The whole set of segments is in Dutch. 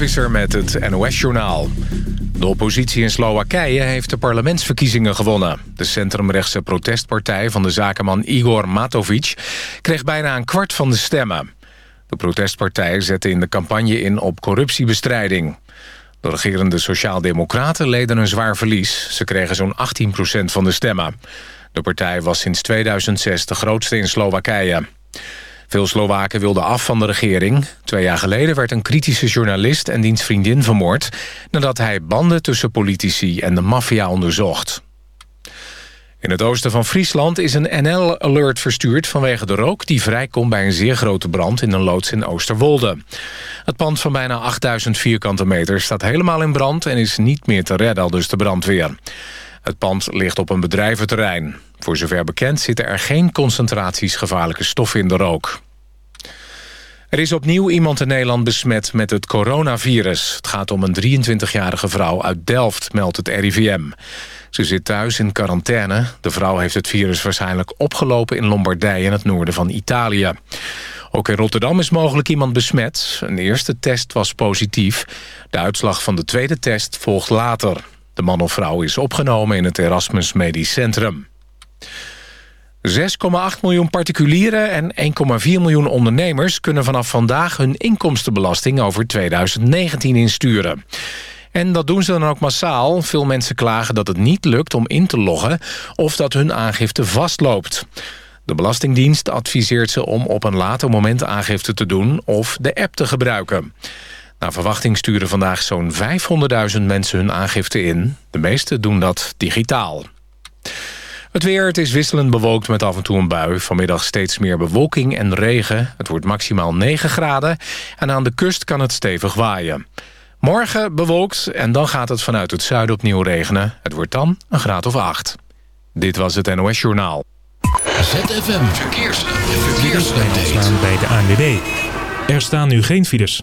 Visser met het NOS-journaal. De oppositie in Slowakije heeft de parlementsverkiezingen gewonnen. De centrumrechtse protestpartij van de zakenman Igor Matovic... kreeg bijna een kwart van de stemmen. De protestpartij zette in de campagne in op corruptiebestrijding. De regerende Sociaaldemocraten leden een zwaar verlies. Ze kregen zo'n 18% van de stemmen. De partij was sinds 2006 de grootste in Slowakije. Veel Slowaken wilden af van de regering. Twee jaar geleden werd een kritische journalist en diens vriendin vermoord... nadat hij banden tussen politici en de maffia onderzocht. In het oosten van Friesland is een NL-alert verstuurd vanwege de rook... die vrijkomt bij een zeer grote brand in een loods in Oosterwolde. Het pand van bijna 8000 vierkante meter staat helemaal in brand... en is niet meer te redden, al dus de brandweer. Het pand ligt op een bedrijventerrein. Voor zover bekend zitten er geen concentraties gevaarlijke stoffen in de rook. Er is opnieuw iemand in Nederland besmet met het coronavirus. Het gaat om een 23-jarige vrouw uit Delft, meldt het RIVM. Ze zit thuis in quarantaine. De vrouw heeft het virus waarschijnlijk opgelopen in Lombardije... in het noorden van Italië. Ook in Rotterdam is mogelijk iemand besmet. Een eerste test was positief. De uitslag van de tweede test volgt later. De man of vrouw is opgenomen in het Erasmus Medisch Centrum. 6,8 miljoen particulieren en 1,4 miljoen ondernemers... kunnen vanaf vandaag hun inkomstenbelasting over 2019 insturen. En dat doen ze dan ook massaal. Veel mensen klagen dat het niet lukt om in te loggen... of dat hun aangifte vastloopt. De Belastingdienst adviseert ze om op een later moment aangifte te doen... of de app te gebruiken. Naar verwachting sturen vandaag zo'n 500.000 mensen hun aangifte in. De meeste doen dat digitaal. Het weer, het is wisselend bewolkt met af en toe een bui. Vanmiddag steeds meer bewolking en regen. Het wordt maximaal 9 graden. En aan de kust kan het stevig waaien. Morgen bewolkt en dan gaat het vanuit het zuiden opnieuw regenen. Het wordt dan een graad of 8. Dit was het NOS Journaal. ZFM Verkeers. Verkeers. bij de ANWB. Er staan nu geen files.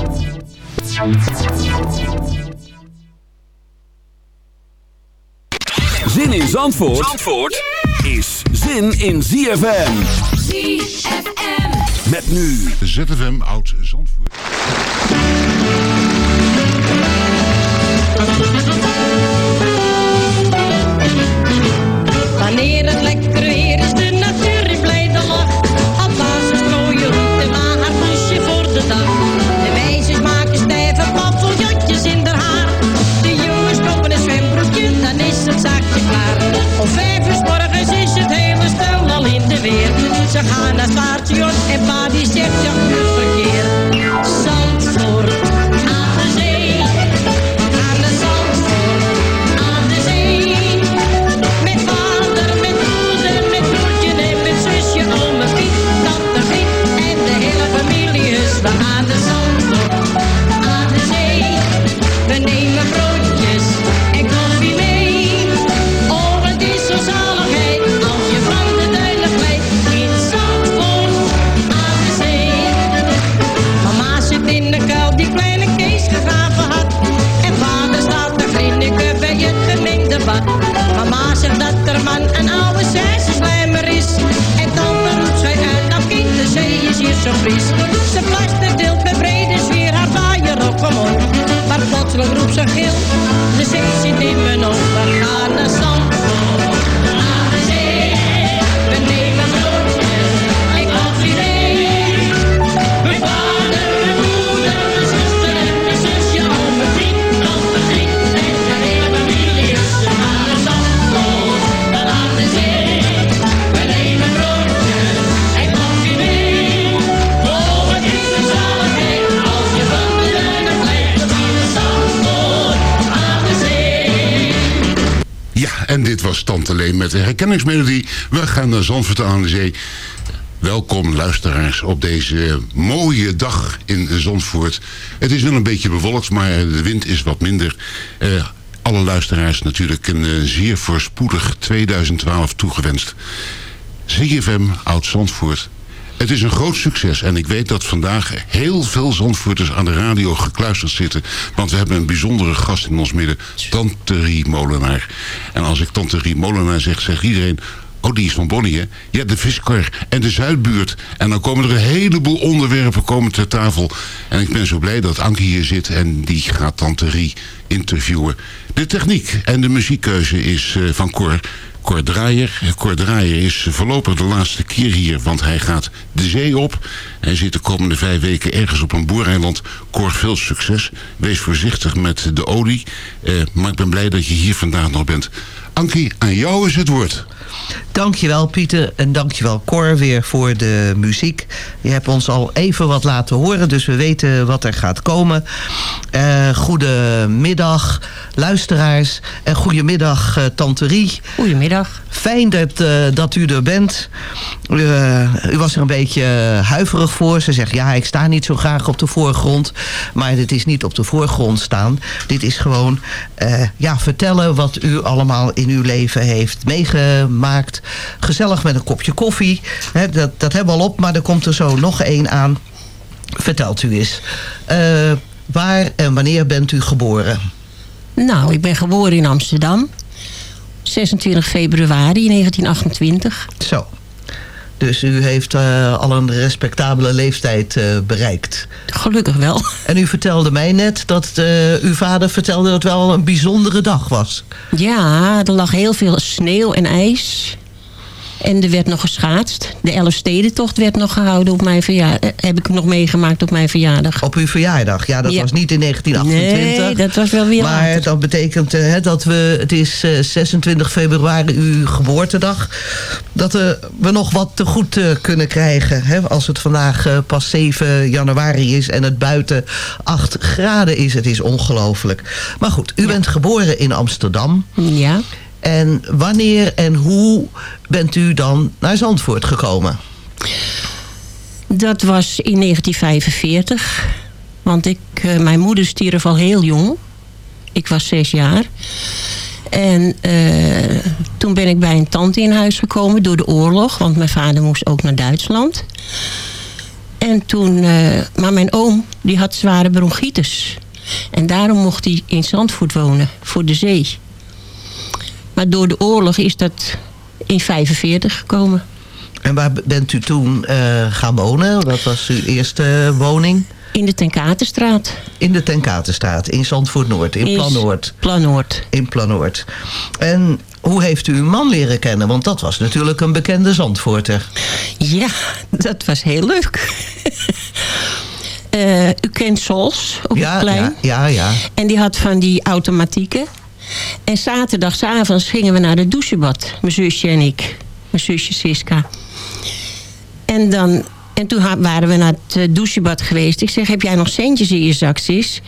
Zin in Zandvoort, is zin in ZFM. ZFM. Met nu ZFM Oud Zandvoort. Ze gaan naar en pa die zegt op zijn keel. De zee zit in mijn ogen. Was Tante Leen met de herkenningsmelodie. We gaan naar Zandvoort aan de Zee. Welkom luisteraars op deze mooie dag in Zandvoort. Het is wel een beetje bewolkt, maar de wind is wat minder. Eh, alle luisteraars natuurlijk een eh, zeer voorspoedig 2012 toegewenst. ZFM Oud-Zandvoort. Het is een groot succes en ik weet dat vandaag heel veel Zandvoorters aan de radio gekluisterd zitten. Want we hebben een bijzondere gast in ons midden, Tante Rie Molenaar. En als ik Tante Rie Molenaar zeg, zegt iedereen... Oh, die is van Bonnie, hè? Ja, de viskar en de Zuidbuurt. En dan komen er een heleboel onderwerpen komen ter tafel. En ik ben zo blij dat Anke hier zit en die gaat Tante Rie interviewen. De techniek en de muziekkeuze is eh, van Cor. Cor Draaier. Draaier is voorlopig de laatste keer hier, want hij gaat de zee op. Hij zit de komende vijf weken ergens op een boereiland. Cor, veel succes. Wees voorzichtig met de olie. Eh, maar ik ben blij dat je hier vandaag nog bent. Ankie, aan jou is het woord. Dankjewel Pieter en dankjewel Cor weer voor de muziek. Je hebt ons al even wat laten horen, dus we weten wat er gaat komen. Uh, goedemiddag luisteraars en goedemiddag uh, Tante Rie. Goedemiddag. Fijn dat, uh, dat u er bent. u was er een beetje huiverig voor. Ze zegt ja ik sta niet zo graag op de voorgrond. Maar dit is niet op de voorgrond staan. Dit is gewoon ja, vertellen wat u allemaal in uw leven heeft meegemaakt. Gezellig met een kopje koffie. He, dat, dat hebben we al op, maar er komt er zo nog één aan. Vertelt u eens. Uh, waar en wanneer bent u geboren? Nou, ik ben geboren in Amsterdam. 26 februari 1928. Zo. Dus u heeft uh, al een respectabele leeftijd uh, bereikt. Gelukkig wel. En u vertelde mij net dat uh, uw vader vertelde dat het wel een bijzondere dag was. Ja, er lag heel veel sneeuw en ijs. En er werd nog geschaatst. De Elfstedentocht werd nog gehouden op mijn verjaardag. Heb ik nog meegemaakt op mijn verjaardag. Op uw verjaardag? Ja, dat ja. was niet in 1928. Nee, dat was wel weer Maar later. dat betekent uh, dat we... Het is uh, 26 februari uw geboortedag. Dat uh, we nog wat te goed uh, kunnen krijgen. Hè? Als het vandaag uh, pas 7 januari is en het buiten 8 graden is. Het is ongelooflijk. Maar goed, u ja. bent geboren in Amsterdam. Ja. En wanneer en hoe bent u dan naar Zandvoort gekomen? Dat was in 1945. Want ik, uh, mijn moeder stierf al heel jong. Ik was zes jaar. En uh, toen ben ik bij een tante in huis gekomen door de oorlog. Want mijn vader moest ook naar Duitsland. En toen... Uh, maar mijn oom, die had zware bronchitis. En daarom mocht hij in Zandvoort wonen, voor de zee. Maar door de oorlog is dat in 45 gekomen. En waar bent u toen uh, gaan wonen? Wat was uw eerste woning? In de Tenkatenstraat. In de Tenkatenstraat, in Zandvoort Noord, in Planoord. Planoord. In Planoord. En hoe heeft u uw man leren kennen? Want dat was natuurlijk een bekende Zandvoorter. Ja, dat was heel leuk. uh, u kent Sols op ja, het plein. Ja, ja, ja. En die had van die automatieken. En zaterdagsavonds gingen we naar de douchebad. Mijn zusje en ik. Mijn zusje Siska. En, dan, en toen waren we naar het douchebad geweest. Ik zeg, heb jij nog centjes in je zak, sis?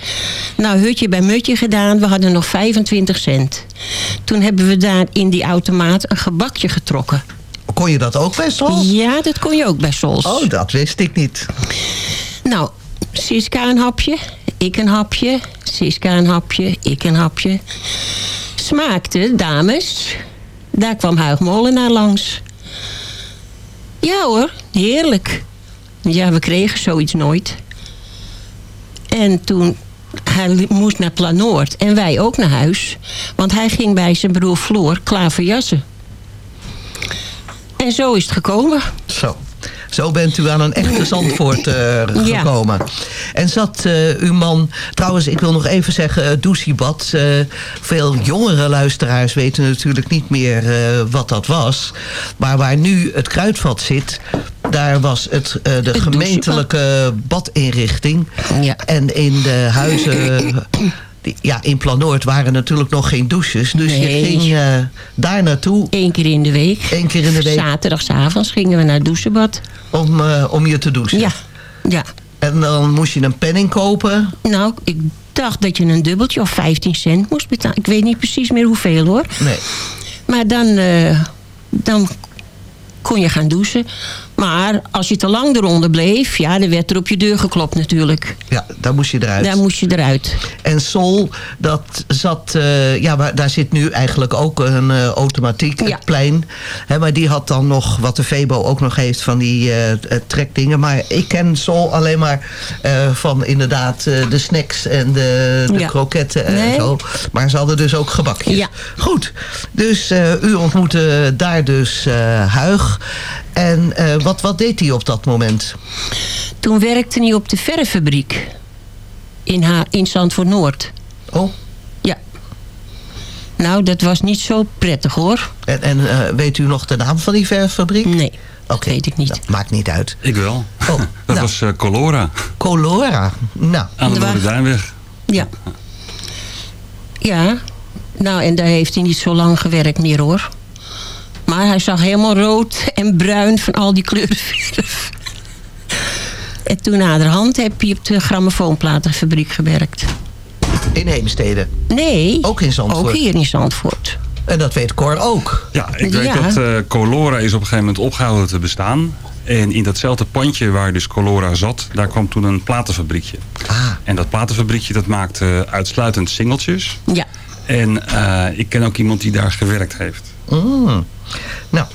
Nou, hutje bij mutje gedaan. We hadden nog 25 cent. Toen hebben we daar in die automaat een gebakje getrokken. Kon je dat ook bij Sols? Ja, dat kon je ook bij Sols. Oh, dat wist ik niet. Nou, Siska een hapje. Ik een hapje. Siska een hapje. Ik een hapje. Smaakte, dames. Daar kwam Huig Molenaar langs. Ja hoor, heerlijk. Ja, we kregen zoiets nooit. En toen, hij moest naar Planoord en wij ook naar huis. Want hij ging bij zijn broer Floor klaverjassen. En zo is het gekomen. Zo. Zo bent u aan een echte Zandvoort uh, gekomen. Ja. En zat uh, uw man... Trouwens, ik wil nog even zeggen, uh, douchebad. Uh, veel jongere luisteraars weten natuurlijk niet meer wat dat was. Maar waar nu het kruidvat zit... Daar was het, de het gemeentelijke badinrichting. Ja. En in de huizen... ja, in Planoord waren natuurlijk nog geen douches. Dus nee. je ging uh, daar naartoe. Eén keer in de week. Eén keer in de week. Zaterdagavonds gingen we naar het douchebad. Om, uh, om je te douchen? Ja. ja. En dan moest je een penning kopen? Nou, ik dacht dat je een dubbeltje of 15 cent moest betalen. Ik weet niet precies meer hoeveel hoor. Nee. Maar dan, eh, dan kon je gaan douchen. Maar als je te lang eronder bleef, ja, dan werd er op je deur geklopt natuurlijk. Ja, daar moest je eruit. Daar moest je eruit. En Sol, dat zat, eh, ja, maar daar zit nu eigenlijk ook een eh, automatiek, het plein. Hè, maar die had dan nog, wat de Vebo ook nog heeft, van die eh, trekdingen. Maar ik ken Sol alleen maar van inderdaad de snacks en de, de Ja. kroketten en Nee. zo. Maar ze hadden dus ook gebakjes. Ja. Goed, dus u ontmoette daar dus Huig. En eh, wat, wat deed hij op dat moment? Toen werkte hij op de verffabriek in, ha in Zandvoort Noord. Oh? Ja. Nou, dat was niet zo prettig hoor. En, en eh, weet u nog de naam van die verffabriek? Nee, Oké. weet ik niet. Dat maakt niet uit. Ik wel. Oh, Dat nou. was eh, Colora. Colora. Nou, Aan de Waar- Noorderduinweg. Ja. Ja. Nou, en daar heeft hij niet zo lang gewerkt meer hoor. Maar hij zag helemaal rood en bruin van al die kleuren. En toen naderhand heb hij op de grammofoonplatenfabriek gewerkt. in Heemstede. Nee. Ook in Zandvoort. Ook hier in Zandvoort. En dat weet Cor ook. Ja, ik weet Ja. dat eh, Colora is op een gegeven moment opgehouden te bestaan. En in datzelfde pandje waar dus Colora zat, daar kwam toen een platenfabriekje. Ah. En dat platenfabriekje dat maakte uitsluitend singeltjes. Ja. En eh, ik ken ook iemand die daar gewerkt heeft. Mm. Nou,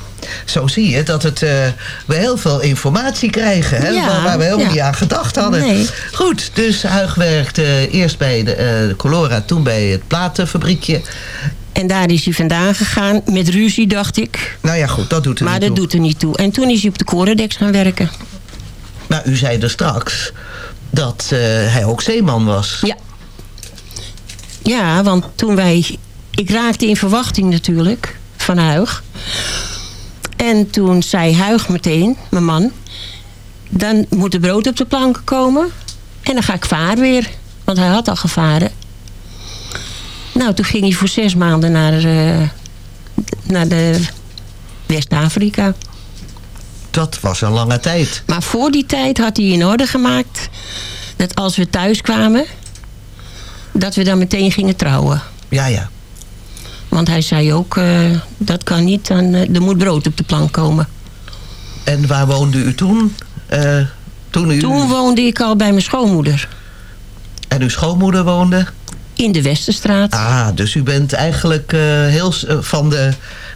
zo zie je dat het, eh, we heel veel informatie krijgen. Hè? Ja, waar, waar we helemaal ja. niet aan gedacht hadden. Nee. Goed, dus Huig werkte eerst bij de, eh, de Colora, toen bij het platenfabriekje. En daar is hij vandaan gegaan met ruzie, dacht ik. Nou ja, goed, dat doet er Maar niet dat toe. doet er niet toe. En toen is hij op de Corendex gaan werken. Maar u zei er straks dat eh, hij ook zeeman was. Ja. Ja, want toen wij... Ik raakte in verwachting natuurlijk van Huig. En toen zei Huig meteen, mijn man... dan moet er brood op de planken komen. En dan ga ik varen weer. Want hij had al gevaren. Nou, toen ging hij voor zes maanden naar, eh, naar de West-Afrika. Dat was een lange tijd. Maar voor die tijd had hij in orde gemaakt... dat als we thuis kwamen... dat we dan meteen gingen trouwen. Ja, ja. Want hij zei ook, eh, dat kan niet, dan, eh, er moet brood op de plank komen. En waar woonde u toen? Eh, toen, u... Toen woonde ik al bij mijn schoonmoeder. En uw schoonmoeder woonde? In de Westerstraat. Ah, dus u bent eigenlijk heel van de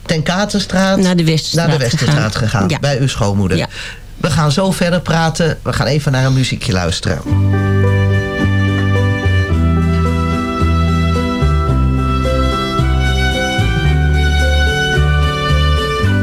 Tenkatenstraat Naar de Westerstraat naar de Westerstraat gegaan. gegaan. Ja. Bij uw schoonmoeder. Ja. We gaan zo verder praten. We gaan even naar een muziekje luisteren.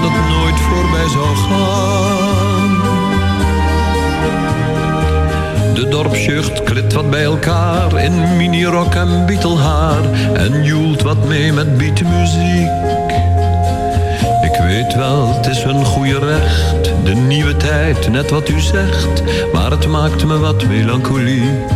dat het nooit voorbij zou gaan. shirt klit wat bij elkaar in minirok en bietelhaar en joelt wat mee met beatmuziek. Ik weet wel, het is een goede recht, de nieuwe tijd, net wat u zegt, maar het maakt me wat melancholiek.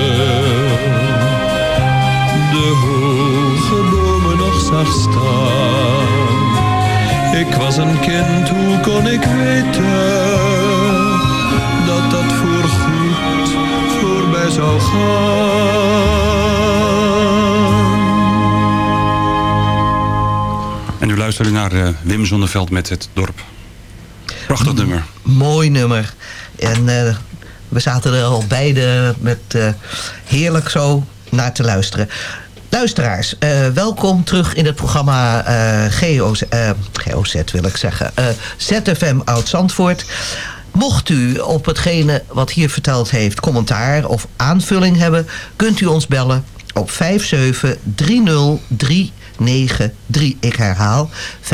zag staan. Ik was een kind, hoe kon ik weten dat dat voorgoed voorbij zou gaan? En nu luisteren naar eh, Wim Zonneveld met het dorp. Prachtig nummer. Mooi nummer. En eh, we zaten er al beide met eh, heerlijk zo naar te luisteren. Luisteraars, eh, welkom terug in het programma eh, GOZ, eh, GOZ wil ik zeggen. ZFM Oud-Zandvoort. Mocht u op hetgene wat hier verteld heeft commentaar of aanvulling hebben... kunt u ons bellen op 5730393. Ik herhaal, 5730393.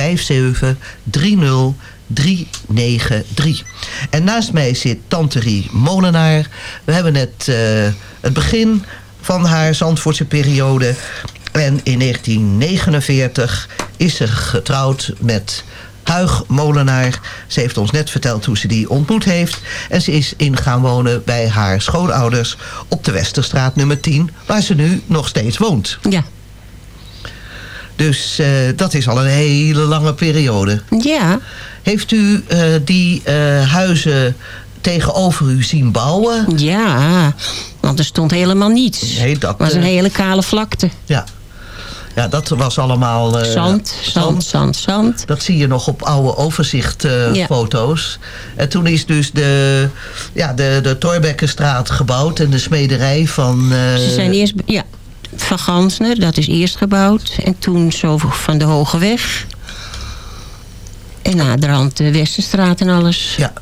En naast mij zit Tante Rie Molenaar. We hebben net het begin van haar Zandvoortse periode. En in 1949 is ze getrouwd met Huig Molenaar. Ze heeft ons net verteld hoe ze die ontmoet heeft. En ze is in gaan wonen bij haar schoonouders op de Westerstraat nummer 10... waar ze nu nog steeds woont. Ja. Dus eh, dat is al een hele lange periode. Ja. Heeft u eh, die eh, huizen tegenover u zien bouwen? Ja, want er stond helemaal niets. Nee, dat Het was een eh, hele kale vlakte. Ja. Ja, dat was allemaal... eh, Zand, zand, zand, zand. Dat zie je nog op oude overzichtfoto's. Ja. foto's. En toen is dus de, ja, de, de Torbekkenstraat gebouwd en de smederij van... eh, Ze zijn eerst, ja, Van Gansner, dat is eerst gebouwd. En toen zo van de Hoge Weg. En naderhand de Westerstraat en alles. Ja.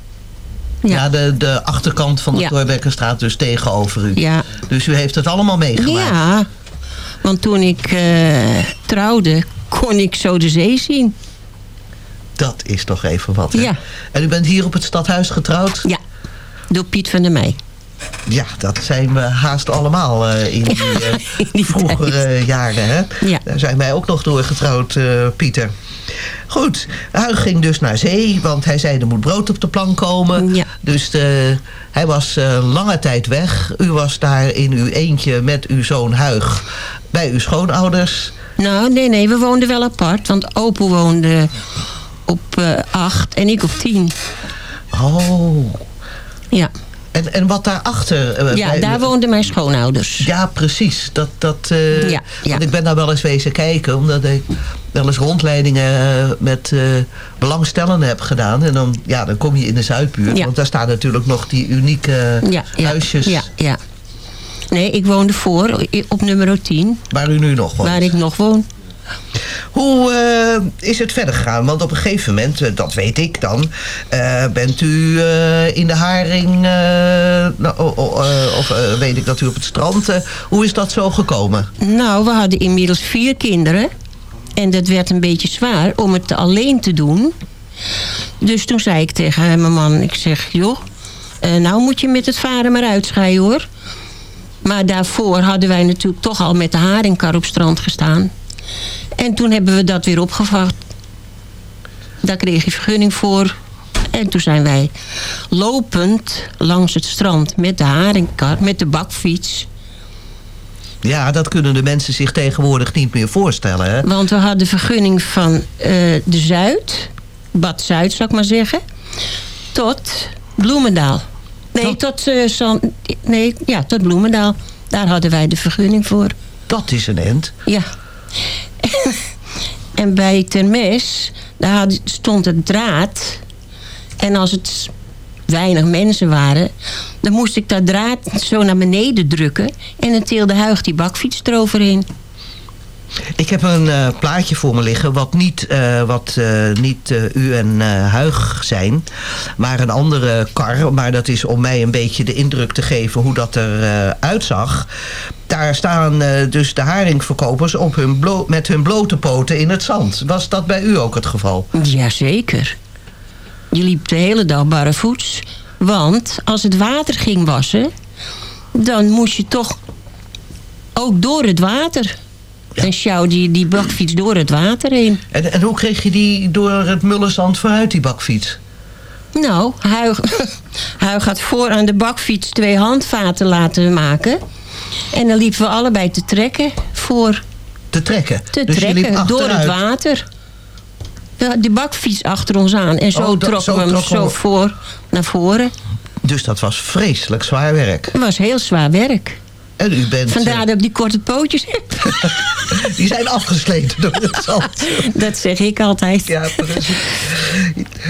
Ja, de, de achterkant van de Ja. Torbekkenstraat dus tegenover u. Ja. Dus u heeft het allemaal meegemaakt. Ja, want toen ik eh, trouwde, kon ik zo de zee zien. Dat is toch even wat. hè? Ja. En u bent hier op het stadhuis getrouwd? Ja, door Piet van der Meij. Ja, dat zijn we haast allemaal eh, in die, eh, vroegere jaren. Hè? Ja. Daar zijn wij ook nog door getrouwd, eh, Pieter. Goed, Huig ging dus naar zee, want hij zei er moet brood op de plank komen. Dus eh, hij was lange tijd weg. U was daar in uw eentje met uw zoon Huig bij uw schoonouders. Nou, nee, nee, we woonden wel apart. Want Opel woonde op acht en ik op tien. Oh. Ja. En, en wat daarachter... eh, Ja, bij- daar woonden mijn schoonouders. Ja, precies. Dat, dat, eh, Ja, ja. Want ik ben daar wel eens wezen kijken. Omdat ik wel eens rondleidingen eh, met belangstellenden heb gedaan. En dan, ja, dan kom je in de Zuidbuurt. Ja. Want daar staan natuurlijk nog die unieke huisjes. Ja, ja. Nee, ik woonde voor op nummer 10. Waar u nu nog woont. Waar ik nog woon. Hoe eh, is het verder gegaan? Want op een gegeven moment, eh, dat weet ik dan... eh, bent u in de haring... nou, of weet ik dat u op het strand... hoe is dat zo gekomen? Nou, we hadden inmiddels vier kinderen. En dat werd een beetje zwaar om het alleen te doen. Dus toen zei ik tegen mijn man, ik zeg, joh, nou moet je met het varen maar uitscheiden hoor. Maar daarvoor hadden wij natuurlijk toch al met de haringkar op strand gestaan. En toen hebben we dat weer opgevat. Daar kreeg je vergunning voor. En toen zijn wij lopend langs het strand met de haringkar, met de bakfiets. Ja, dat kunnen de mensen zich tegenwoordig niet meer voorstellen. Hè? Want we hadden vergunning van eh, de Zuid, Bad Zuid zou ik maar zeggen, tot Bloemendaal. Nee, tot, eh, San, nee, ja, tot Bloemendaal. Daar hadden wij de vergunning voor. Dat is een end. Ja. En bij Termes, daar stond het draad. En als het weinig mensen waren... dan moest ik dat draad zo naar beneden drukken... en dan teelde Huig die bakfiets eroverheen. Ik heb een eh, plaatje voor me liggen wat niet, eh, wat, eh, niet u en Huig zijn, maar een andere kar. Maar dat is om mij een beetje de indruk te geven hoe dat eruit uitzag. Daar staan dus de haringverkopers op hun met hun blote poten in het zand. Was dat bij u ook het geval? Jazeker. Je liep de hele dag barrevoets. Want als het water ging wassen... dan moest je toch ook door het water. En sjouw die, die bakfiets door het water heen. En, en hoe kreeg je die door het mullenzand vooruit, die bakfiets? Nou, Huig, Huig had voor aan de bakfiets twee handvaten laten maken. En dan liepen we allebei te trekken voor... Te trekken? Te Dus trekken door het water. De bakfiets achter ons aan. En zo Oh, dat- trokken zo we hem trokken zo we- voor, naar voren. Dus dat was vreselijk zwaar werk. Het was heel zwaar werk. En u bent... Vandaar eh, dat ik die korte pootjes heb. die zijn afgesleten door het zand. Dat zeg ik altijd. Ja, precies.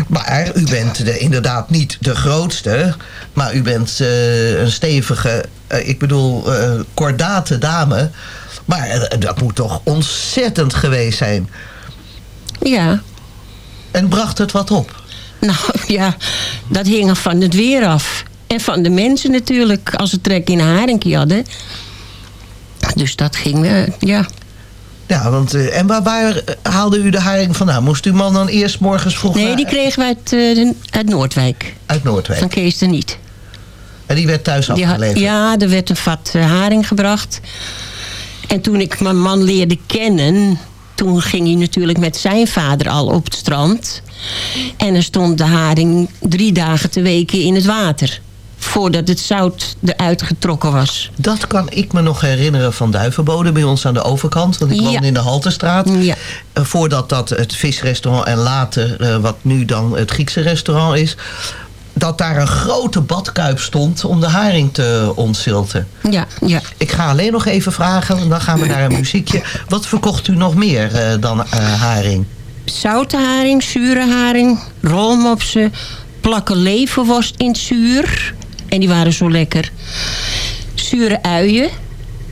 Maar u bent de, inderdaad niet de grootste. Maar u bent eh, een stevige, eh, ik bedoel, eh kordate dame. Maar eh, dat moet toch ontzettend geweest zijn. Ja. En bracht het wat op? Nou ja, dat hing er van het weer af. En van de mensen natuurlijk, als ze trek in een haringje hadden. Dus dat ging, eh, ja. Ja, want, eh, en waar, waar haalde u de haring vandaan? Moest uw man dan eerst morgens vroeg Nee, die kregen we uit, eh, uit Noordwijk. uit Noordwijk? Van Kees de Niet. En die werd thuis Die afgeleverd? ja, er werd een vat eh, haring gebracht. En toen ik mijn man leerde kennen... toen ging hij natuurlijk met zijn vader al op het strand. En er stond de haring drie dagen te weken in het water. Voordat het zout eruit getrokken was. Dat kan ik me nog herinneren van Duivenbode bij ons aan de overkant. Want ik Ja. woon in de Haltestraat. Ja. Eh, voordat dat het visrestaurant en later eh, wat nu dan het Griekse restaurant is. Dat daar een grote badkuip stond om de haring te ontzilten. Ja, ja. Ik ga alleen nog even vragen, en dan gaan we naar een muziekje. Wat verkocht u nog meer eh, dan haring? Zoute haring, zure haring, rolmopsen, plakken leverworst in zuur. En die waren zo lekker. Zure uien,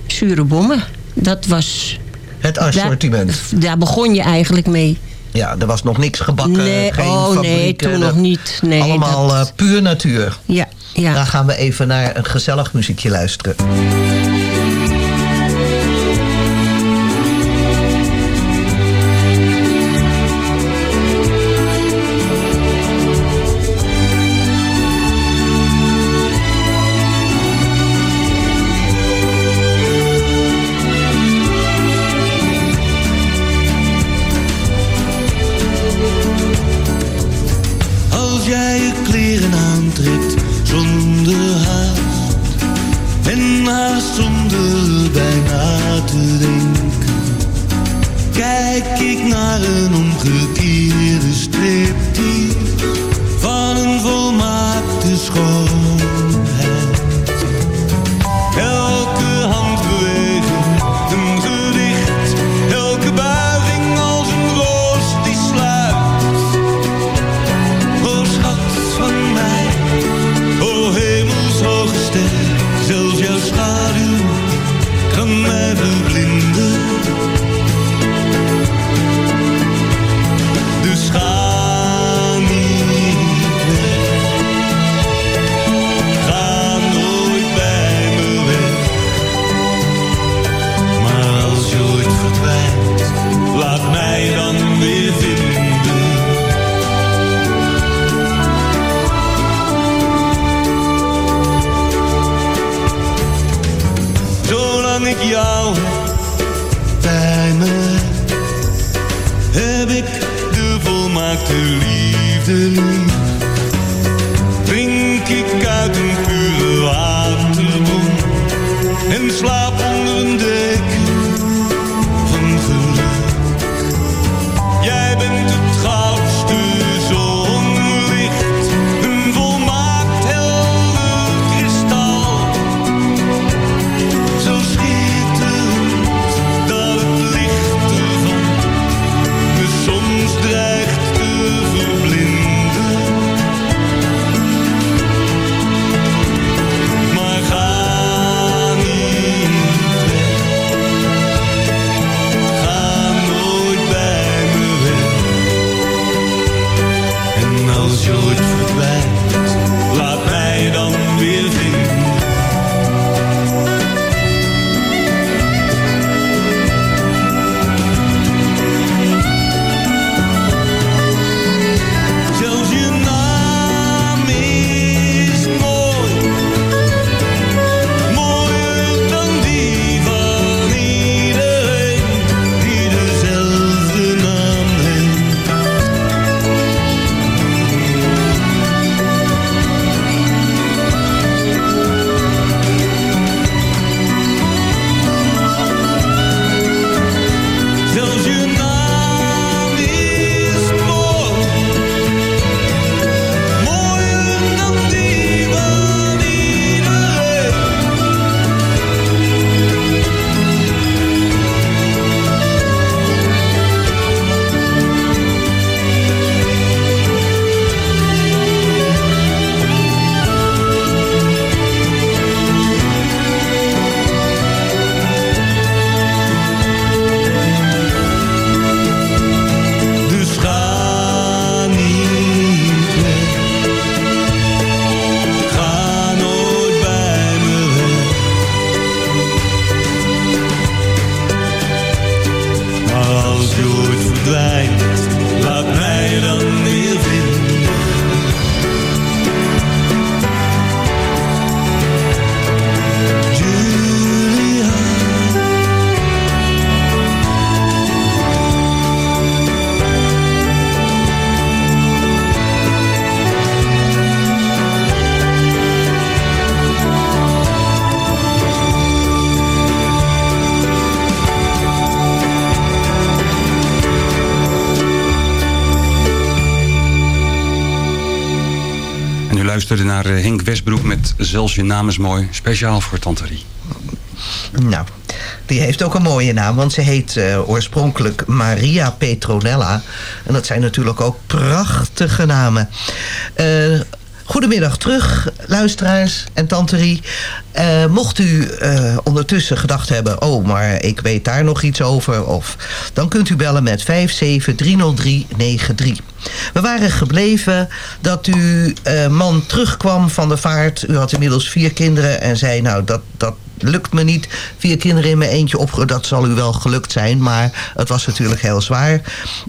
zure bommen. Dat was... Het assortiment. Daar, daar begon je eigenlijk mee. Ja, er was nog niks gebakken. Nee, geen oh nee, toen dat- nog niet. Nee, allemaal dat- eh, puur natuur. Ja, ja. Dan gaan we even naar een gezellig muziekje luisteren. Henk Westbroek met Zelfs je naam is mooi. Speciaal voor Tante Rie. Nou, die heeft ook een mooie naam, want ze heet eh, oorspronkelijk Maria Petronella. En dat zijn natuurlijk ook prachtige namen. Eh, goedemiddag terug, luisteraars en tanterie. Eh, mocht u eh, ondertussen gedacht hebben... oh, maar ik weet daar nog iets over... Of, dan kunt u bellen met 5730393. We waren gebleven dat uw eh, man terugkwam van de vaart. U had inmiddels vier kinderen en zei... nou, dat, dat lukt me niet. Vier kinderen in mijn eentje op. Dat zal u wel gelukt zijn, maar het was natuurlijk heel zwaar.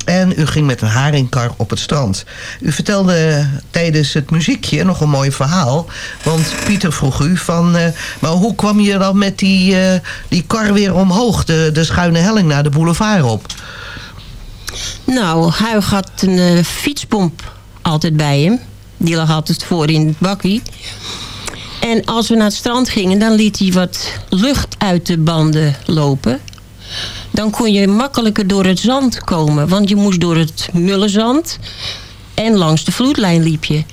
En u ging met een haringkar op het strand. U vertelde tijdens het muziekje nog een mooi verhaal. Want Pieter vroeg u van... eh, maar hoe kwam je dan met die, eh, die kar weer omhoog? De, de schuine helling naar de boulevard op? Nou, Huig had een eh, fietspomp altijd bij hem. Die lag altijd voor in het bakkie. En als we naar het strand gingen, dan liet hij wat lucht uit de banden lopen. Dan kon je makkelijker door het zand komen. Want je moest door het mullenzand en langs de vloedlijn liep je.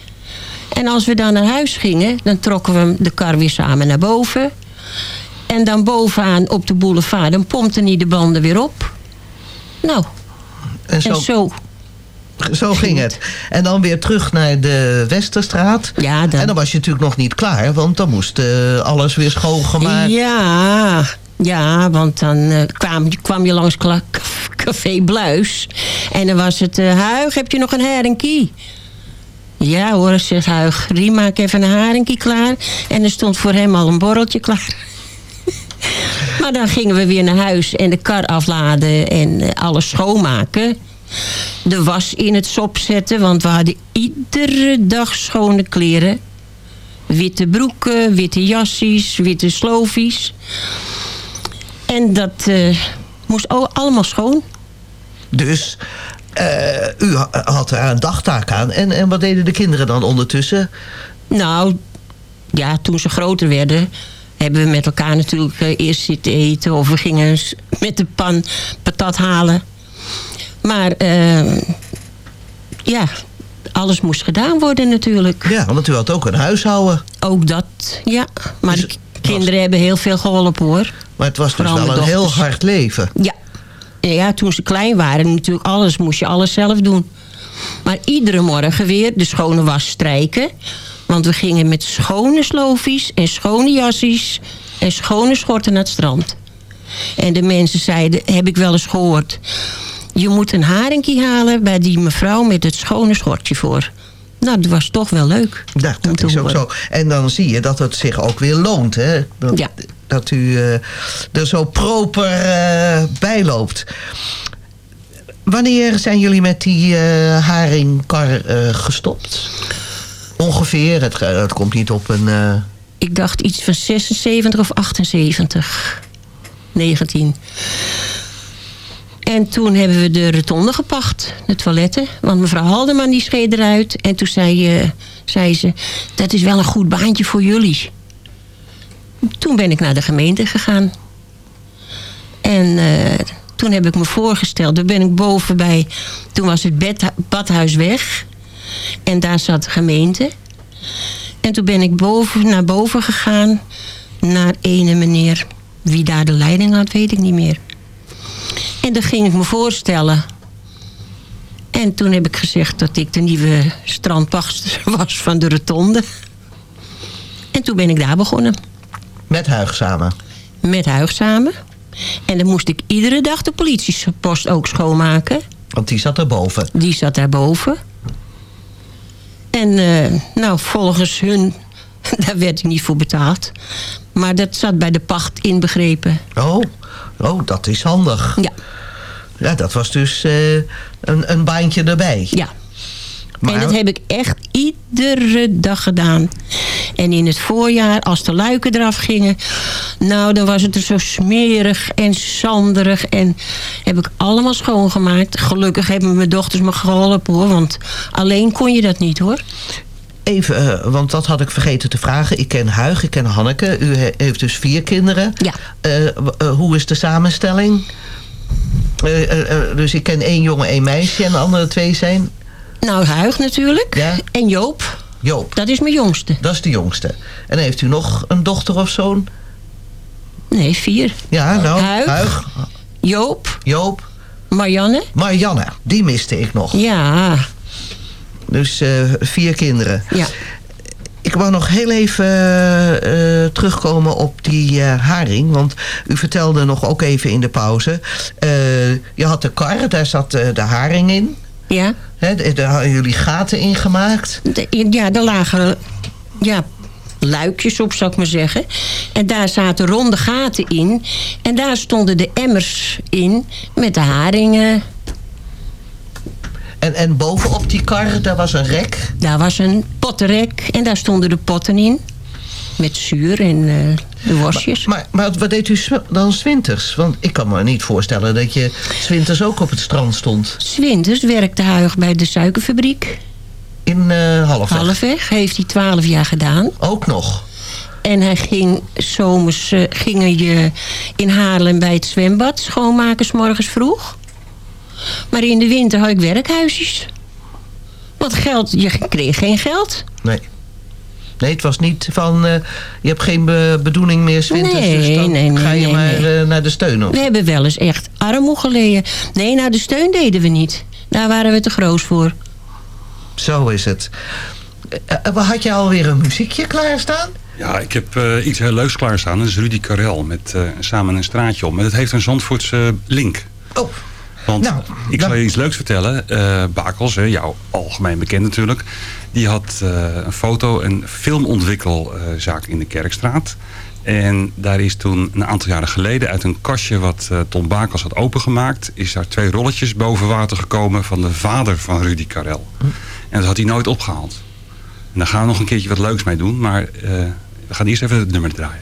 En als we dan naar huis gingen, dan trokken we de kar weer samen naar boven. En dan bovenaan op de boulevard, dan pompte hij de banden weer op. Nou, En zo, en zo zo ging het. En dan weer terug naar de Westerstraat. Ja, dan. En dan was je natuurlijk nog niet klaar, want dan moest eh, alles weer schoongemaakt. Ja, ja, want dan eh, kwam, kwam je langs Café Bluis. En dan was het, eh, Huig, heb je nog een haringkie? Ja hoor, zegt Huig, Rie, maak even een haringkie klaar. En er stond voor hem al een borreltje klaar. maar dan gingen we weer naar huis en de kar afladen en alles schoonmaken. De was in het sop zetten, want we hadden iedere dag schone kleren. Witte broeken, witte jassies, witte slofies. En dat eh, moest al- allemaal schoon. Dus eh, u ha- had er een dagtaak aan. En, en wat deden de kinderen dan ondertussen? Nou, ja, toen ze groter werden... hebben we met elkaar natuurlijk eh, eerst zitten eten... of we gingen met de pan patat halen. Maar eh, ja, alles moest gedaan worden natuurlijk. Ja, want u had ook een huishouden. Ook dat, ja. Maar Dus de kinderen hebben heel veel geholpen hoor. Maar het was dus Vooral wel een heel hard leven. Ja. ja, toen ze klein waren, natuurlijk alles moest je alles zelf doen. Maar iedere morgen weer de schone was strijken. Want we gingen met schone slofies en schone jassies en schone schorten naar het strand. En de mensen zeiden, heb ik wel eens gehoord... je moet een haringkie halen bij die mevrouw met het schone schortje voor. Nou, dat was toch wel leuk. Ja, dat is ook zo. En dan zie je dat het zich ook weer loont. Hè? Dat, Ja. dat u eh, er zo proper eh, bij loopt. Wanneer zijn jullie met die eh, haringkar gestopt? Ongeveer. Het, het komt niet op een... Ik dacht iets van 76 of 78. 19. En toen hebben we de rotonde gepacht, de toiletten. Want mevrouw Haldeman die scheed eruit. En toen zei, eh, zei ze, dat is wel een goed baantje voor jullie. Toen ben ik naar de gemeente gegaan. En eh, toen heb ik me voorgesteld. Toen ben ik boven bij... Toen was het bed, badhuis weg. En daar zat de gemeente. En toen ben ik boven, naar boven gegaan. Naar ene meneer. Wie daar de leiding had, weet ik niet meer. En dan ging ik me voorstellen. En toen heb ik gezegd dat ik de nieuwe strandpachter was van de rotonde. En toen ben ik daar begonnen. met Huig samen. Met Huig samen. En dan moest ik iedere dag de politiepost ook schoonmaken. Want die zat erboven. Die zat daarboven. En eh, nou, volgens hun, daar werd ik niet voor betaald. Maar dat zat bij de pacht inbegrepen. Oh, oh dat is handig. Ja. Ja, dat was dus eh, een, een baantje erbij. Ja. Maar- En dat heb ik echt iedere dag gedaan. En in het voorjaar, als de luiken eraf gingen... nou, dan was het er zo smerig en zanderig. En heb ik allemaal schoongemaakt. Gelukkig hebben mijn dochters me geholpen, hoor. Want alleen kon je dat niet, hoor. Even, eh, want dat had ik vergeten te vragen. Ik ken Huig, ik ken Hanneke. U he- heeft dus vier kinderen. Ja. Eh, eh, hoe is de samenstelling? Dus ik ken één jongen, één meisje en de andere twee zijn... Nou, Huig natuurlijk. Ja. En Joop. Joop. Dat is mijn jongste. Dat is de jongste. En heeft u nog een dochter of zoon? Nee, vier. Ja, nou, Huig. Huig. Joop. Joop. Marianne. Marianne, die miste ik nog. Ja. Dus eh, vier kinderen. Ja. Ik wou nog heel even eh, terugkomen op die eh, haring. Want u vertelde nog ook even in de pauze. je had de kar, daar zat de haring in. Ja. Hè, de- daar hadden jullie gaten in gemaakt. De- ja, er lagen ja, luikjes op, zou ik maar zeggen. En daar zaten ronde gaten in. En daar stonden de emmers in met de haringen. En, en bovenop die kar, daar was een rek. Daar was een pottenrek en daar stonden de potten in. Met zuur en eh, de wasjes. Maar, maar wat deed u dan zwinters? Want ik kan me niet voorstellen dat je zwinters ook op het strand stond. Zwinters werkte Huig bij de suikerfabriek. In eh Halfweg? Halfweg. Heeft hij twaalf jaar gedaan. Ook nog? En hij ging zomers gingen je in Haarlem bij het zwembad schoonmaken 's morgens vroeg. Maar in de winter had ik werkhuisjes. Want geld, je kreeg geen geld. Nee. Nee, het was niet van... eh, je hebt geen be- bedoeling meer zwinters, Nee, dus dan nee, nee, ga je nee, maar nee. eh, naar de steun. Of? We hebben wel eens echt armoe geleden. Nee, nou de steun deden we niet. Daar waren we te groot voor. Zo is het. Eh, had je alweer een muziekje klaarstaan? Ja, ik heb eh, iets heel leuks klaarstaan. Dat is Rudy Karel met eh, Samen een straatje om. En het heeft een Zandvoortse link. Oh. Want Nou, ik zal je iets leuks vertellen. Eh, Bakels, hè, jou algemeen bekend natuurlijk. Die had eh, een foto- en filmontwikkelzaak in de Kerkstraat. En daar is toen een aantal jaren geleden uit een kastje wat eh, Tom Bakels had opengemaakt... is daar twee rolletjes boven water gekomen van de vader van Rudy Karel. En dat had hij nooit opgehaald. En daar gaan we nog een keertje wat leuks mee doen. Maar eh, we gaan eerst even het nummer draaien.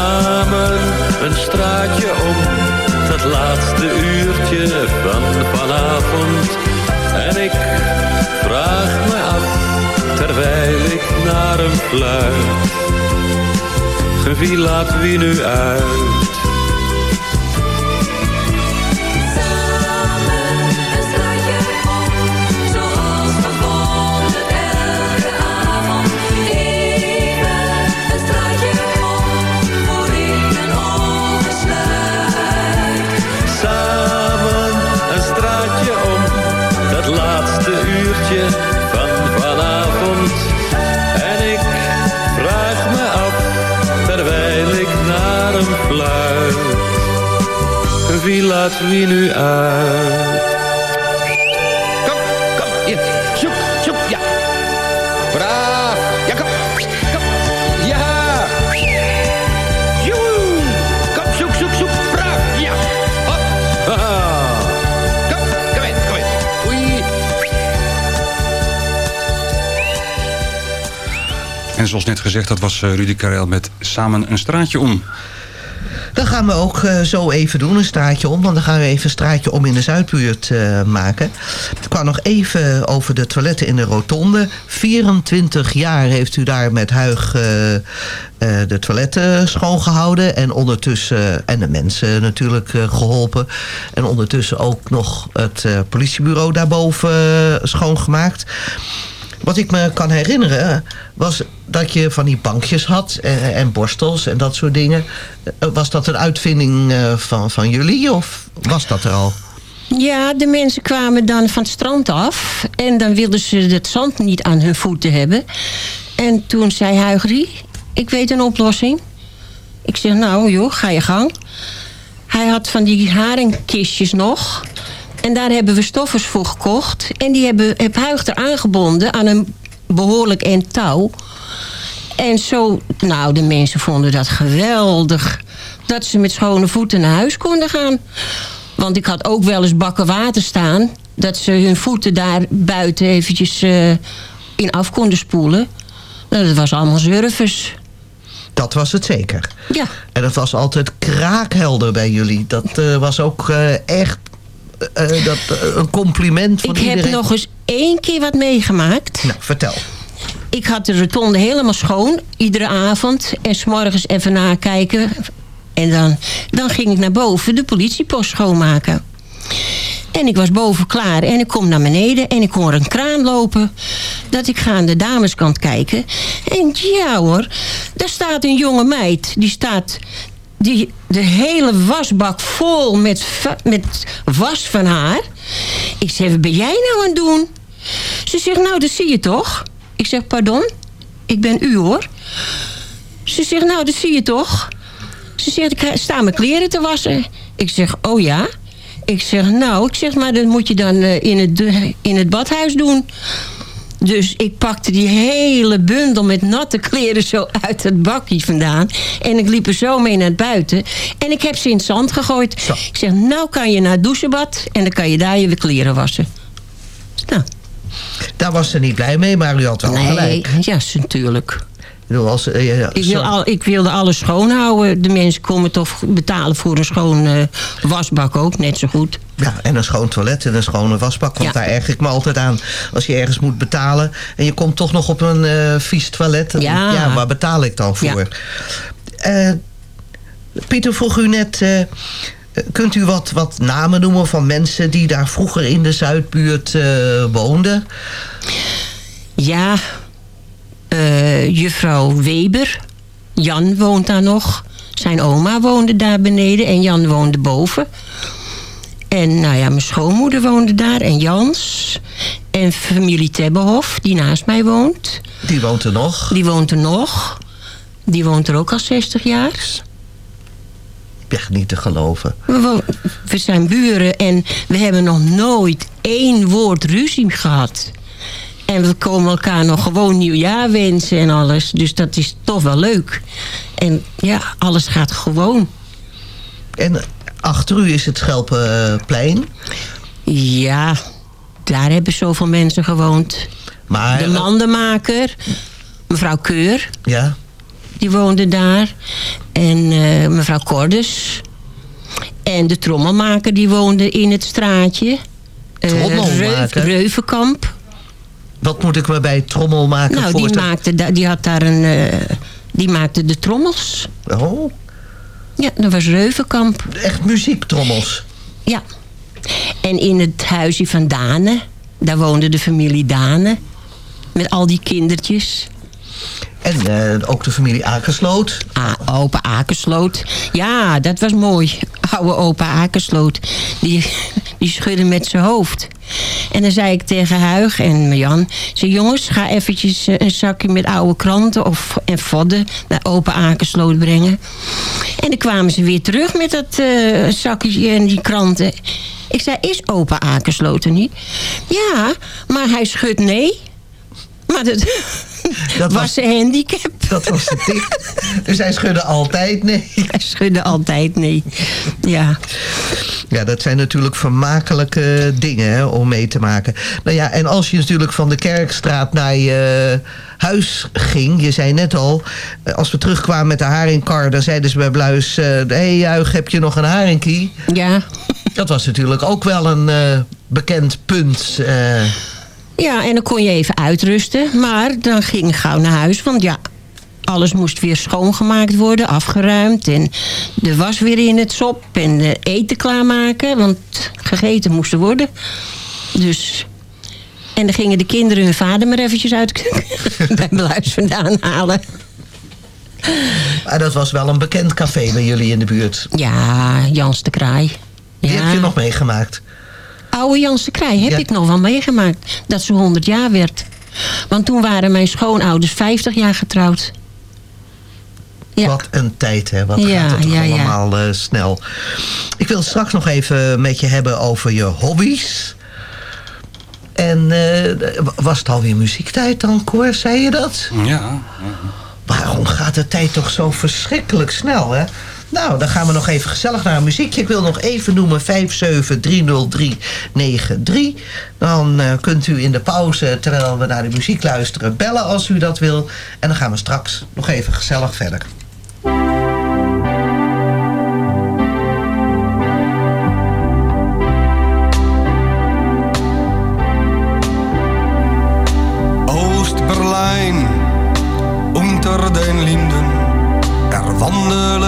Samen een straatje om dat laatste uurtje van vanavond. En ik vraag me af, terwijl ik naar hem fluit. Wie laat wie nu uit? Wie nu uit. Kom, kom, hier. Zoek, zoek, ja. Braaf. Ja, kom. Kom. Ja. Joe. Kom, zoek, zoek, zoek. Braaf. Ja. Hop. Haha. Kom, kom in, kom in. Oei. En zoals net gezegd, dat was eh, Rudy Karel met Samen een straatje om. Gaan we ook eh, zo even doen, een straatje om. Want dan gaan we even een straatje om in de Zuidbuurt eh, maken. Ik kwam nog even over de toiletten in de rotonde. 24 jaar heeft u daar met Huig eh, de toiletten schoongehouden. En ondertussen, en de mensen natuurlijk eh, geholpen. En ondertussen ook nog het politiebureau daarboven schoongemaakt. Wat ik me kan herinneren was dat je van die bankjes had en, en borstels en dat soort dingen. Eh, Was dat een uitvinding eh, van, van jullie of was dat er al? Ja, de mensen kwamen dan van het strand af. En dan wilden ze het zand niet aan hun voeten hebben. En toen zei Huigrie, ik weet een oplossing. Ik zeg, nou joh, ga je gang. Hij had van die haringkistjes nog. En daar hebben we stoffers voor gekocht. En die hebben, heb Huig er aangebonden aan een behoorlijk end touw. En zo, nou, de mensen vonden dat geweldig. Dat ze met schone voeten naar huis konden gaan. Want ik had ook wel eens bakken water staan. Dat ze hun voeten daar buiten eventjes eh, in af konden spoelen. Nou, dat was allemaal zurvers. Dat was het zeker. Ja. En dat was altijd kraakhelder bij jullie. Dat eh, was ook eh, echt eh, eh, dat, eh, een compliment van Ik iedereen. heb nog eens één keer wat meegemaakt. Nou, vertel. Ik had de rotonde helemaal schoon, iedere avond. En s'morgens even nakijken. En dan, dan ging ik naar boven de politiepost schoonmaken. En ik was boven klaar en ik kom naar beneden en ik hoor een kraan lopen. Dat ik ga aan de dameskant kijken. En ja hoor, daar staat een jonge meid. Die staat die, de hele wasbak vol met, met was van haar. Ik zeg, wat ben jij nou aan het doen? Ze zegt, nou dat zie je toch? Ik zeg, pardon? Ik ben u hoor. Ze zegt, nou dat zie je toch? Ze zegt, ik sta mijn kleren te wassen. Ik zeg, oh ja? Ik zeg, nou, ik zeg, maar dat moet je dan eh, in, het, in het badhuis doen. Dus ik pakte die hele bundel met natte kleren zo uit het bakje vandaan. En ik liep er zo mee naar buiten. En ik heb ze in het zand gegooid. Ik zeg, nou kan je naar het douchebad en dan kan je daar je kleren wassen. Nou. Daar was ze niet blij mee, maar u had wel Nee, gelijk. ja, natuurlijk. Bedoel, als, eh, ja, Ik, wil al, ik wilde alles schoonhouden. De mensen komen toch betalen voor een schoon eh, wasbak ook, net zo goed. Ja, en een schoon toilet en een schone wasbak. Want Ja. daar erg ik me altijd aan. Als je ergens moet betalen en je komt toch nog op een eh, vies toilet. dan- Ja. ja, waar betaal ik dan voor? Pieter vroeg u net... kunt u wat, wat namen noemen van mensen die daar vroeger in de Zuidbuurt woonden? Ja, juffrouw Weber. Jan woont daar nog. Zijn oma woonde daar beneden en Jan woonde boven. En nou ja, mijn schoonmoeder woonde daar en Jans. En familie Tebbehof, die naast mij woont. Die woont er nog? Die woont er nog. Die woont er ook al 60 jaar. Echt niet te geloven. We zijn buren en we hebben nog nooit één woord ruzie gehad. En we komen elkaar nog gewoon nieuwjaar wensen en alles. Dus dat is toch wel leuk. En ja, alles gaat gewoon. En achter u is het Schelpenplein. Ja, daar hebben zoveel mensen gewoond. Maar, de mandenmaker, mevrouw Keur, Ja, die woonde daar. En eh, mevrouw Cordes. En de trommelmaker, die woonde in het straatje. Eh, Trommelmaker? Reu- Reuvenkamp. Wat moet ik me bij trommel maken Nou, die, voorstellen? maakte, die had daar een... eh, die maakte de trommels. Oh, Ja, dat was Reuvenkamp. echt muziektrommels. Ja. En in het huisje van Dane, daar woonde de familie Dane. Met al die kindertjes. En eh, ook de familie Akersloot. Ah, opa Akersloot. Ja, dat was mooi. Oude opa Akersloot. Die, die schudde met zijn hoofd. En dan zei ik tegen Huig en Marjan... zei, jongens, ga eventjes eh, een zakje met oude kranten of, en vodden... naar Open Akersloot brengen. En dan kwamen ze weer terug met dat eh, zakje en die kranten. Ik zei, is Open Akersloot er niet? Ja, maar hij schudt nee. Maar dat, Dat was was- zijn handicap. Dat was de tip. Dus hij schudde altijd nee. Hij schudde altijd nee. Ja. Ja, dat zijn natuurlijk vermakelijke dingen hè, om mee te maken. Nou ja, en als je natuurlijk van de Kerkstraat naar je huis ging... je zei net al, eh, als we terugkwamen met de haringkar... dan zeiden ze bij Bluis... Hé, hey, Juich, heb je nog een haringkie? Ja. Dat was natuurlijk ook wel een eh, bekend punt... eh. Ja, en dan kon je even uitrusten. Maar dan ging ik gauw naar huis. Want ja, alles moest weer schoongemaakt worden, afgeruimd. En de was weer in het sop. En de eten klaarmaken. Want gegeten moest er worden. Dus... En dan gingen de kinderen hun vader maar eventjes uit bij Bluis vandaan halen. Maar dat was wel een bekend café bij jullie in de buurt. Ja, Jans de Kraai. Die heb je nog meegemaakt. Oude Jans de Kraai heb Ja. ik nog wel meegemaakt. Dat ze 100 jaar werd. Want toen waren mijn schoonouders 50 jaar getrouwd. Ja. Wat een tijd, hè? Wat Ja, gaat het toch ja, ja. allemaal eh, snel. Ik wil het straks nog even met je hebben over je hobby's. En eh, was het alweer muziektijd dan, Cor? Zei je dat? Ja. Waarom gaat de tijd toch zo verschrikkelijk snel, hè? Nou, dan gaan we nog even gezellig naar een muziekje. Ik wil nog even noemen 5730393. Dan eh, kunt u in de pauze, terwijl we naar de muziek luisteren, bellen als u dat wil. En dan gaan we straks nog even gezellig verder.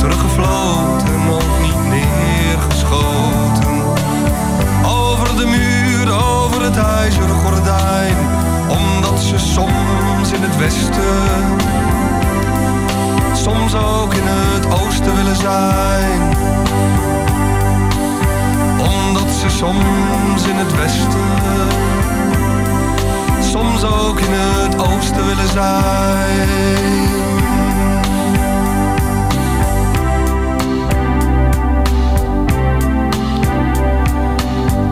teruggefloten, ook niet neergeschoten. Over de muur, over het ijzeren gordijn. Omdat ze soms in het westen, soms ook in het oosten willen zijn omdat ze soms in het westen, soms ook in het oosten willen zijn.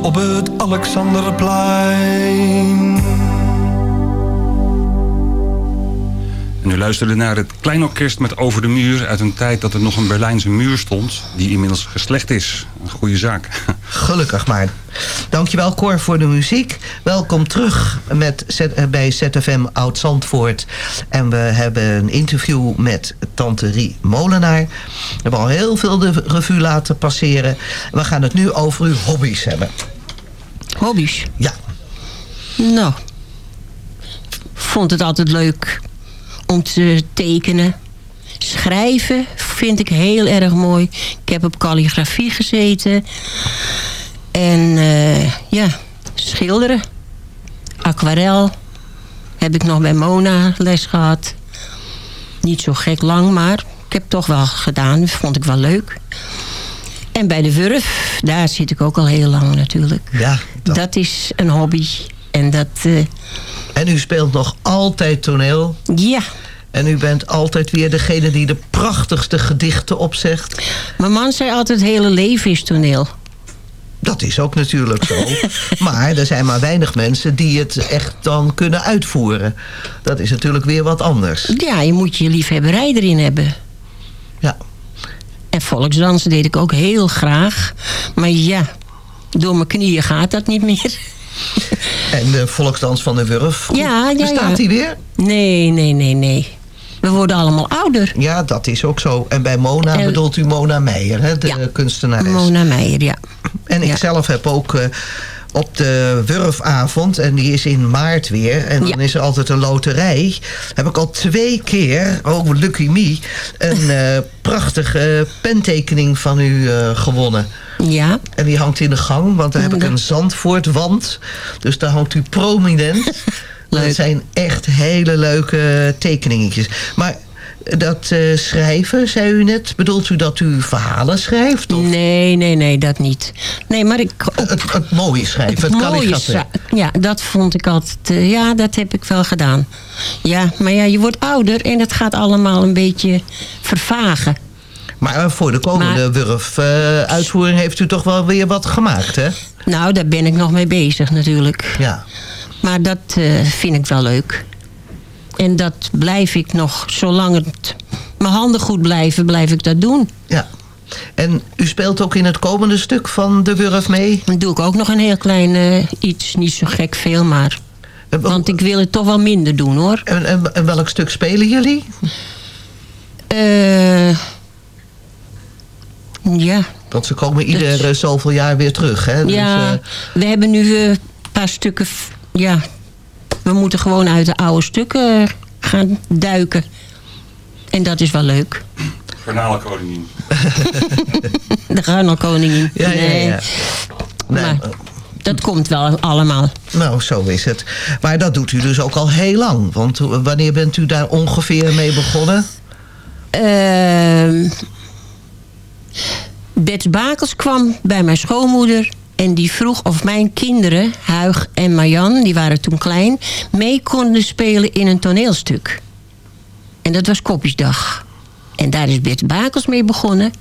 op het Alexanderplein. En u luisterde naar het Kleinorkest met Over de Muur... uit een tijd dat er nog een Berlijnse muur stond... die inmiddels geslecht is. Een goede zaak. Gelukkig maar. Dankjewel Cor voor de muziek. Welkom terug met, Z- eh, bij ZFM Oud-Zandvoort. En we hebben een interview met Tante Rie Molenaar. We hebben al heel veel de revue laten passeren. We gaan het nu over uw hobby's hebben. Hobby's? Ja. Nou, vond het altijd leuk om te tekenen. Schrijven vind ik heel erg mooi. Ik heb op calligrafie gezeten. En eh, ja, schilderen. Aquarel. Heb ik nog bij Mona les gehad. Niet zo gek lang, maar ik heb het toch wel gedaan. Vond ik wel leuk. En bij de Wurf, daar zit ik ook al heel lang natuurlijk. Ja, dat, is een hobby. En dat... eh, En u speelt nog altijd toneel. Ja. En u bent altijd weer degene die de prachtigste gedichten opzegt. Mijn man zei altijd, het hele leven is toneel. Dat is ook natuurlijk zo. maar er zijn maar weinig mensen die het echt dan kunnen uitvoeren. Dat is natuurlijk weer wat anders. Ja, je moet je liefhebberij erin hebben. Ja. En volksdansen deed ik ook heel graag. Maar ja, door mijn knieën gaat dat niet meer. En de volksdans van de Wurf, Ja, ja, bestaat ja. die weer? Nee, nee, nee, nee. We worden allemaal ouder. Ja, dat is ook zo. En bij Mona En- bedoelt u Mona Meijer, hè, de kunstenares. Mona Meijer, ja. En ik zelf heb ook eh, op de Wurfavond, en die is in maart weer... en dan is er altijd een loterij... heb ik al twee keer, oh lucky me... een eh, prachtige pentekening van u eh, gewonnen. Ja. En die hangt in de gang, want daar heb ik een Zandvoortwand. Dus daar hangt u prominent. Dat zijn echt hele leuke tekeningetjes. Maar dat eh, schrijven, zei u net, bedoelt u dat u verhalen schrijft? Of? Nee, nee, nee, dat niet. Nee, maar ik... Het, het mooie schrijven, het, mooie kalligrafie. scha- Ja, dat vond ik altijd... eh, ja, dat heb ik wel gedaan. Ja, maar ja, je wordt ouder en het gaat allemaal een beetje vervagen. Maar eh, voor de komende Wurf-uitvoering heeft u toch wel weer wat gemaakt, hè? Nou, daar ben ik nog mee bezig natuurlijk. Ja. Maar dat eh, vind ik wel leuk. En dat blijf ik nog, zolang het mijn handen goed blijven, blijf ik dat doen. Ja. En u speelt ook in het komende stuk van de Wurf mee? Dan doe ik ook nog een heel klein eh, iets, niet zo gek veel, maar... Want ik wil het toch wel minder doen, hoor. En, en, en welk stuk spelen jullie? Eh ja. Want ze komen ieder zoveel jaar weer terug, hè? Dus, ja, we hebben nu een paar stukken... Ja, we moeten gewoon uit de oude stukken gaan duiken. En dat is wel leuk. Garnalenkoningin. De Garnelkoningin. Ja, ja, Nee. ja. Nee, Maar dat komt wel allemaal. Nou, zo is het. Maar dat doet u dus ook al heel lang. Want wanneer bent u daar ongeveer mee begonnen? Ehm Bets Bakels kwam bij mijn schoonmoeder. En die vroeg of mijn kinderen, Huig en Marjan, die waren toen klein... mee konden spelen in een toneelstuk. En dat was Kopjesdag. En daar is Bets Bakels mee begonnen.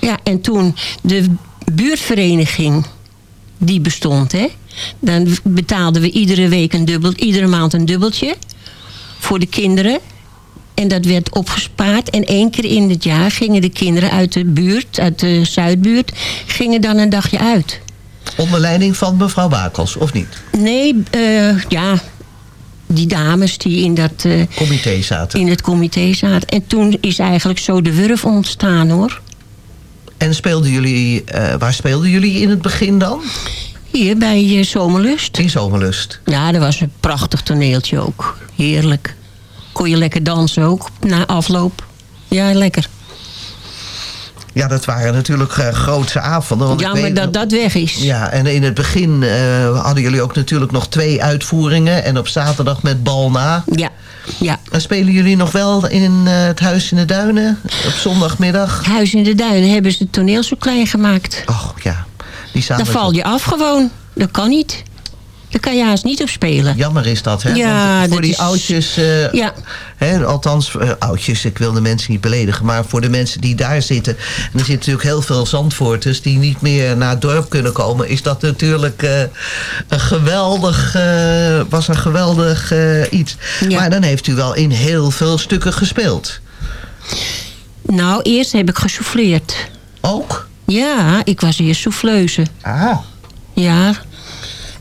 Ja, en toen de buurtvereniging die bestond, hè... dan betaalden we iedere week een dubbel, iedere maand een dubbeltje... voor de kinderen. En dat werd opgespaard. En één keer in het jaar gingen de kinderen uit de buurt, uit de Zuidbuurt... gingen dan een dagje uit. Onder leiding van mevrouw Bakels, of niet? Nee, eh, ja, die dames die in dat... eh, Comité zaten. in het comité zaten. En toen is eigenlijk zo de Wurf ontstaan, hoor. En speelden jullie, eh, waar speelden jullie in het begin dan? Hier bij Zomerlust. In Zomerlust. Ja, dat was een prachtig toneeltje ook. Heerlijk. Kon je lekker dansen ook, na afloop. Ja, lekker. Ja, dat waren natuurlijk eh, grootse avonden. Want ik Jammer weet- dat dat weg is. Ja, en in het begin eh, hadden jullie ook natuurlijk nog twee uitvoeringen. En op zaterdag met bal na. Ja, ja. En spelen jullie nog wel in eh, het Huis in de Duinen op zondagmiddag? Huis in de Duinen hebben ze het toneel zo klein gemaakt. Oh ja, die. Dan val je af gewoon. Dat kan niet. Daar kan je haast niet op spelen. Jammer is dat, hè? Ja, Want voor die is- oudjes... eh, Ja. Hè, althans, eh, oudjes, ik wil de mensen niet beledigen... maar voor de mensen die daar zitten... en er zitten natuurlijk heel veel zandvoorters... die niet meer naar het dorp kunnen komen... is dat natuurlijk eh, een geweldig... was een geweldig iets. Maar dan heeft u wel in heel veel stukken gespeeld. Nou, eerst heb ik gesouffleerd. Ook? Ja, ik was eerst souffleuse. Ah. Ja.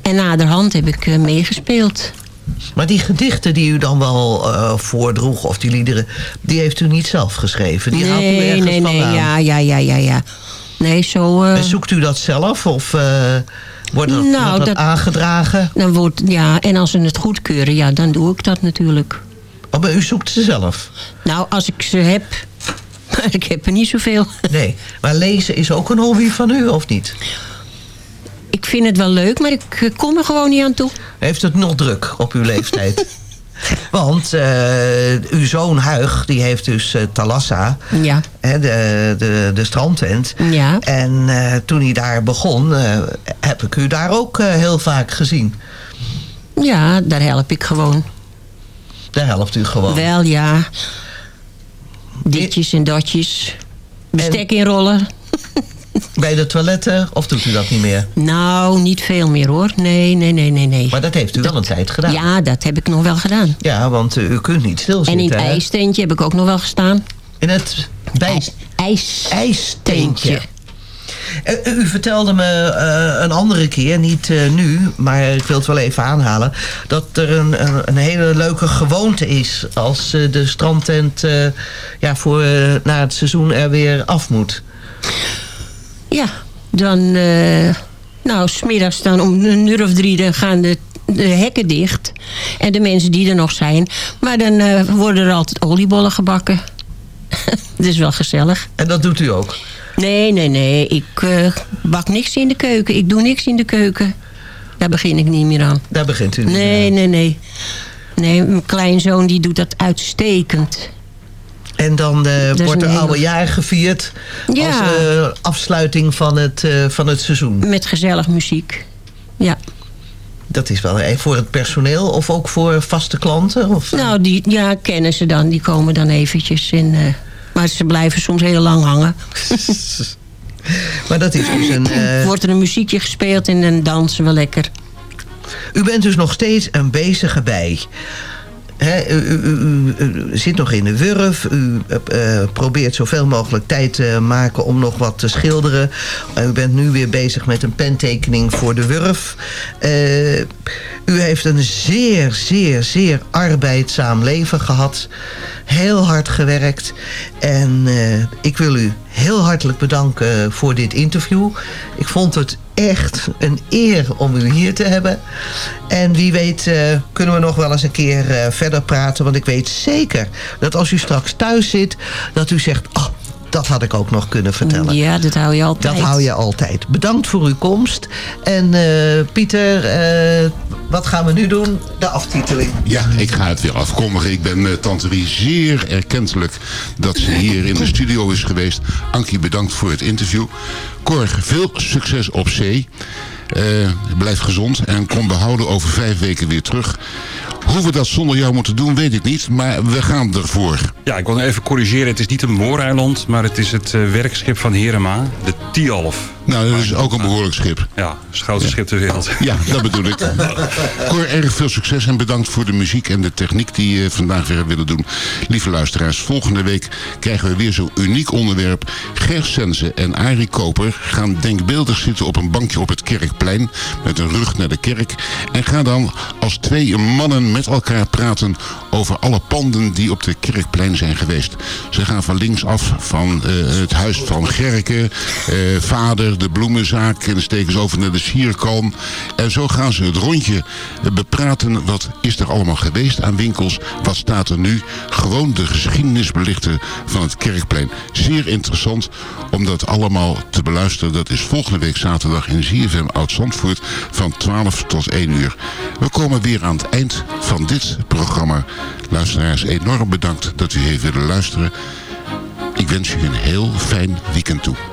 En naderhand heb ik eh, meegespeeld. Maar die gedichten die u dan wel eh, voordroeg... of die liederen, die heeft u niet zelf geschreven? Die haalt u nee, ergens nee, nee. vandaan? Ja, ja, ja, ja, ja. Nee, zo... eh, En zoekt u dat zelf of wordt dat, Nou, wordt dat dat- aangedragen? Dan wordt, ja, en als ze het goedkeuren, ja, dan doe ik dat natuurlijk. Oh, maar u zoekt ze zelf? Nou, als ik ze heb... Maar ik heb er niet zoveel. Nee, maar lezen is ook een hobby van u, of niet? Ik vind het wel leuk, maar ik eh, kom er gewoon niet aan toe. Heeft het nog druk op uw leeftijd? Want eh, uw zoon Huig, die heeft dus eh, Talassa, Ja. hè, de, de, de strandtent. Ja. En toen hij daar begon, heb ik u daar ook heel vaak gezien. Ja, daar help ik gewoon. Daar helpt u gewoon. Wel, ja. Ditjes en datjes. Bestek inrollen. Bij de toiletten, of doet u dat niet meer? Nou, niet veel meer hoor. Nee, nee, nee, nee, nee. Maar dat heeft u wel een tijd gedaan. Ja, dat heb ik nog wel gedaan. Ja, want eh, u kunt niet En stilzitten. in het hè? ijsteentje heb ik ook nog wel gestaan. In het bij... ijs... ijsteentje. Eh, eh, U vertelde me een andere keer, niet nu, maar ik wil het wel even aanhalen... dat er een, een, hele leuke gewoonte is als de strandtent ja, voor, na het seizoen er weer af moet. Ja, dan... eh nou, smiddags dan om een uur of drie dan gaan de, de hekken dicht. En de mensen die er nog zijn. Maar dan eh, worden er altijd oliebollen gebakken. dat is wel gezellig. En dat doet u ook? Nee, nee, nee. Ik eh, bak niks in de keuken. Ik doe niks in de keuken. Daar begin ik niet meer aan. Daar begint u niet Nee, nee, nee. Nee, mijn kleinzoon die doet dat uitstekend. En dan eh, wordt er hele- oude jaar gevierd Ja. als eh, afsluiting van het, eh, van het seizoen. Met gezellig muziek. Ja. Dat is wel eh, voor het personeel of ook voor vaste klanten? Of, Nou, die ja, kennen ze dan. Die komen dan eventjes. En, eh, maar ze blijven soms heel lang hangen. maar dat is dus een... Wordt er een muziekje gespeeld en dan dansen we lekker. U bent dus nog steeds een bezige bij. U, zit nog in de wurf. U eh, eh, probeert zoveel mogelijk tijd te maken om nog wat te schilderen. U bent nu weer bezig met een pentekening voor de wurf. Eh, u heeft een zeer, zeer, zeer arbeidzaam leven gehad. Heel hard gewerkt. En ik wil u heel hartelijk bedanken voor dit interview. Ik vond het echt een eer om u hier te hebben. En wie weet eh, kunnen we nog wel eens een keer eh, verder praten. Want ik weet zeker dat als u straks thuis zit... dat u zegt, oh, dat had ik ook nog kunnen vertellen. Ja, dat hou je altijd. Dat hou je altijd. Bedankt voor uw komst. En eh, Pieter, eh, wat gaan we nu doen? De aftiteling. Ja, ik ga het weer afkondigen. Ik ben eh, Tante Rie zeer erkentelijk dat ze hier in de studio is geweest. Ankie, bedankt voor het interview. Cor, veel succes op zee. Eh, blijf gezond en kom behouden over vijf weken weer terug. Hoe we dat zonder jou moeten doen, weet ik niet. Maar we gaan ervoor. Ja, ik wil even corrigeren. Het is niet een mooreiland, maar het is het eh, werkschip van Herema, de Tialf. Nou, dat is ook een behoorlijk schip. Ja, het grootste schip ter wereld. Ja, dat bedoel ik. Cor, erg veel succes en bedankt voor de muziek en de techniek die je vandaag weer willen doen. Lieve luisteraars, volgende week krijgen we weer zo'n uniek onderwerp. Ger Sense en Arie Koper gaan denkbeeldig zitten op een bankje op het Kerkplein met een rug naar de kerk. En gaan dan als twee mannen met elkaar praten over alle panden die op de Kerkplein zijn geweest. Ze gaan van links af van eh, het huis van Gerken, eh, vader, de bloemenzaak en dan steken ze over naar de sierkalm. En zo gaan ze het rondje bepraten. Wat is er allemaal geweest aan winkels? Wat staat er nu? Gewoon de geschiedenis belichten van het Kerkplein. Zeer interessant om dat allemaal te beluisteren. Dat is volgende week zaterdag in ZFM Oud-Zandvoort van 12 tot 1 uur. We komen weer aan het eind van dit programma. Luisteraars, enorm bedankt dat u heeft willen luisteren. Ik wens u een heel fijn weekend toe.